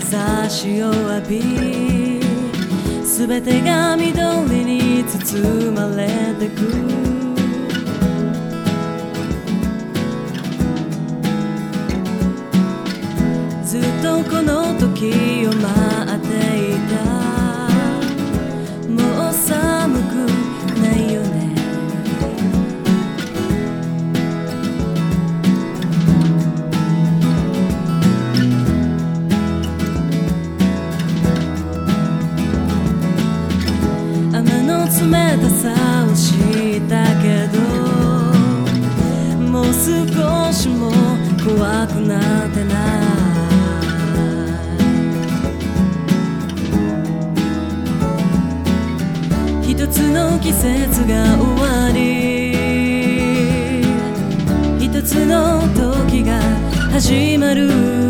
差しを浴び全てが緑に包まれてく。ずっとこの時を待冷たさを知ったけどもう少しも怖くなってない。一つの季節が終わり一つの時が始まる。